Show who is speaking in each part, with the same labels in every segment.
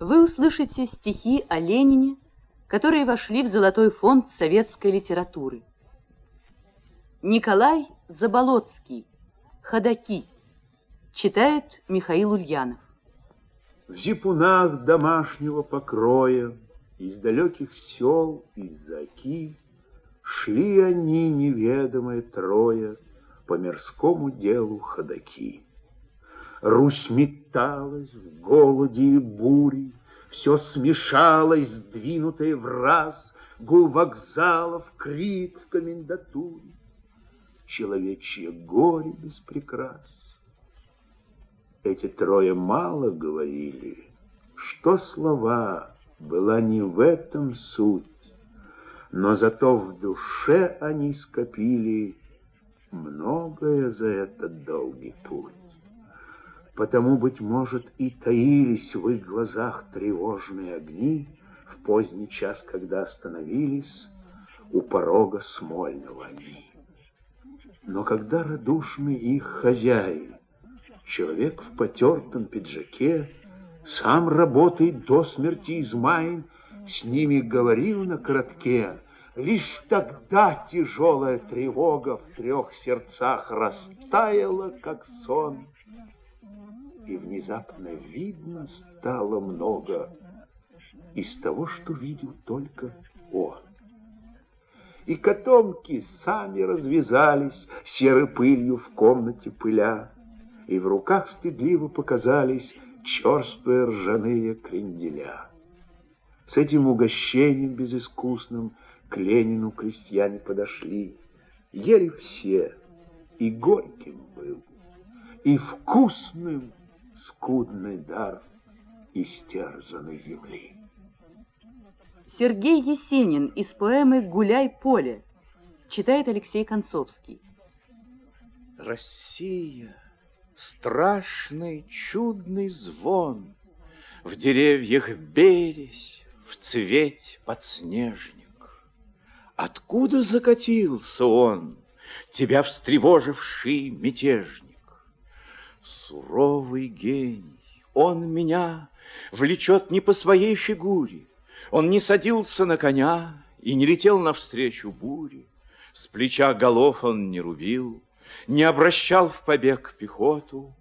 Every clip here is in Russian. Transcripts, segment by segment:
Speaker 1: Вы услышите стихи о Ленине, которые вошли в золотой фонд советской литературы. Николай Заболоцкий, «Ходаки», читает Михаил Ульянов.
Speaker 2: В зипунах домашнего покроя, Из далеких сел, из-за Шли они, неведомые трое, По мирскому делу ходаки. Русь металась в голоде и буре, Все смешалось, сдвинутое в раз, Гул вокзалов, крик в комендатуре, Человечье горе без прикрас. Эти трое мало говорили, Что слова была не в этом суть, Но зато в душе они скопили Многое за этот долгий путь. Потому, быть может, и таились в их глазах тревожные огни В поздний час, когда остановились У порога Смольного они. Но когда радушный их хозяин, Человек в потертом пиджаке, Сам работает до смерти измаян, С ними говорил на коротке, Лишь тогда тяжелая тревога В трех сердцах растаяла, как сон и внезапно видно стало много из того, что видел только он. И котомки сами развязались, серой пылью в комнате пыля, и в руках стыдливо показались черствые ржаные кренделя. С этим угощением безыскусным к Ленину крестьяне подошли. Ели все, и горьким был, и вкусным скудный дар истерзанной земли.
Speaker 1: Сергей Есенин из поэмы «Гуляй поле» читает Алексей Концовский.
Speaker 3: Россия, страшный чудный звон, В деревьях бересь, в цвете подснежник. Откуда закатился он, Тебя встревоживший мятежник? Суровый гений, он меня влечет не по своей фигуре. Он не садился на коня и не летел навстречу буре. С плеча голов он не рубил, не обращал в побег пехоту.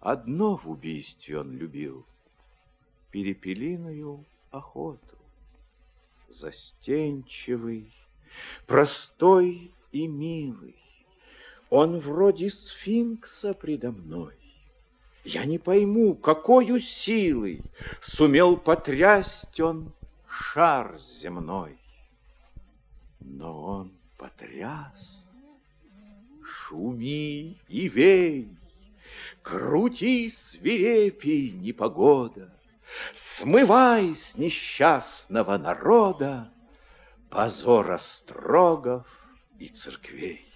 Speaker 3: Одно в убийстве он любил — перепелиную охоту. Застенчивый, простой и милый, он вроде сфинкса предо мной. Я не пойму, какой силой Сумел потрясть он шар земной. Но он потряс. Шуми и вей, Крути свирепей непогода, Смывай с несчастного народа Позор острогов и церквей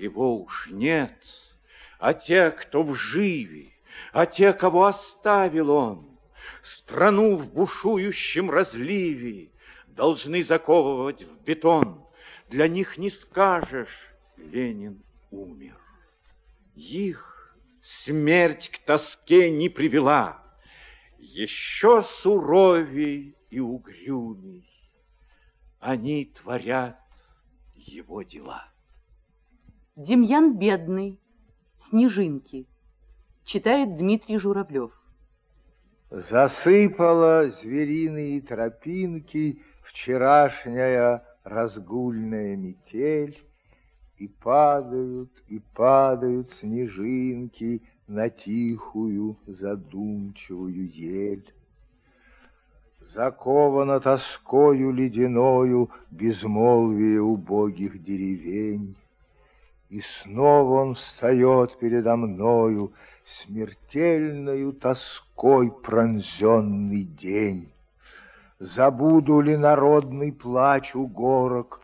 Speaker 3: его уж нет, а те, кто в живе, а те, кого оставил он, страну в бушующем разливе должны заковывать в бетон. Для них не скажешь, Ленин умер. Их смерть к тоске не привела, еще суровей и угрюмей они творят его дела.
Speaker 1: Демьян Бедный. Снежинки. Читает Дмитрий Журавлев.
Speaker 4: Засыпала звериные тропинки Вчерашняя разгульная метель, И падают, и падают снежинки На тихую задумчивую ель. Заковано тоскою ледяною Безмолвие убогих деревень, и снова он встает передо мною, Смертельною тоской пронзенный день. Забуду ли народный плач у горок,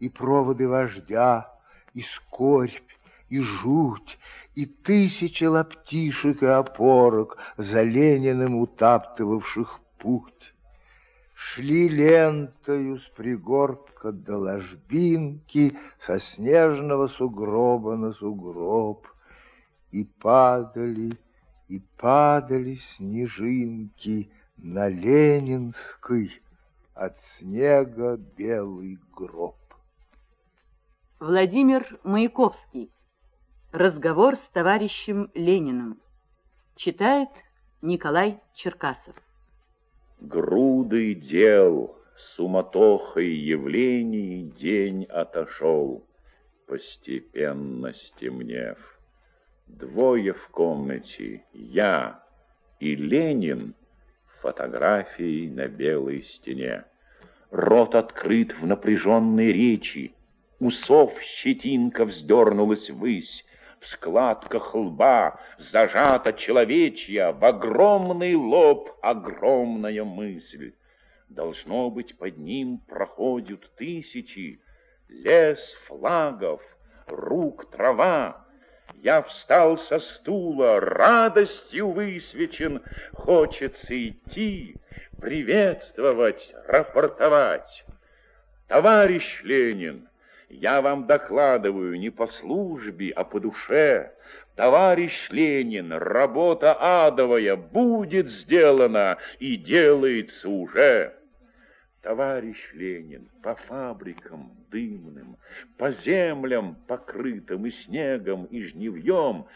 Speaker 4: И проводы вождя, и скорбь, и жуть, И тысячи лаптишек и опорок, За Лениным утаптывавших путь. Шли лентою с пригорка до ложбинки, Со снежного сугроба на сугроб, И падали, И падали снежинки на Ленинской от снега белый гроб.
Speaker 1: Владимир Маяковский. Разговор с товарищем Лениным. Читает Николай Черкасов.
Speaker 5: Грудой дел, суматохой явлений день отошел, постепенно стемнев. Двое в комнате, я и Ленин, фотографией на белой стене. Рот открыт в напряженной речи, усов щетинка вздернулась ввысь, в складках лба зажата человечья, в огромный лоб огромная мысль. Должно быть, под ним проходят тысячи, лес флагов, рук трава. Я встал со стула, радостью высвечен, хочется идти, приветствовать, рапортовать. Товарищ Ленин, я вам докладываю не по службе, а по душе. Товарищ Ленин, работа адовая будет сделана и делается уже. Товарищ Ленин, по фабрикам дымным, по землям, покрытым и снегом, и жневьем,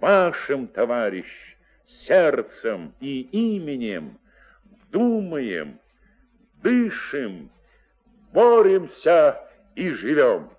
Speaker 5: вашим, товарищ, сердцем и именем думаем, дышим, боремся и живем.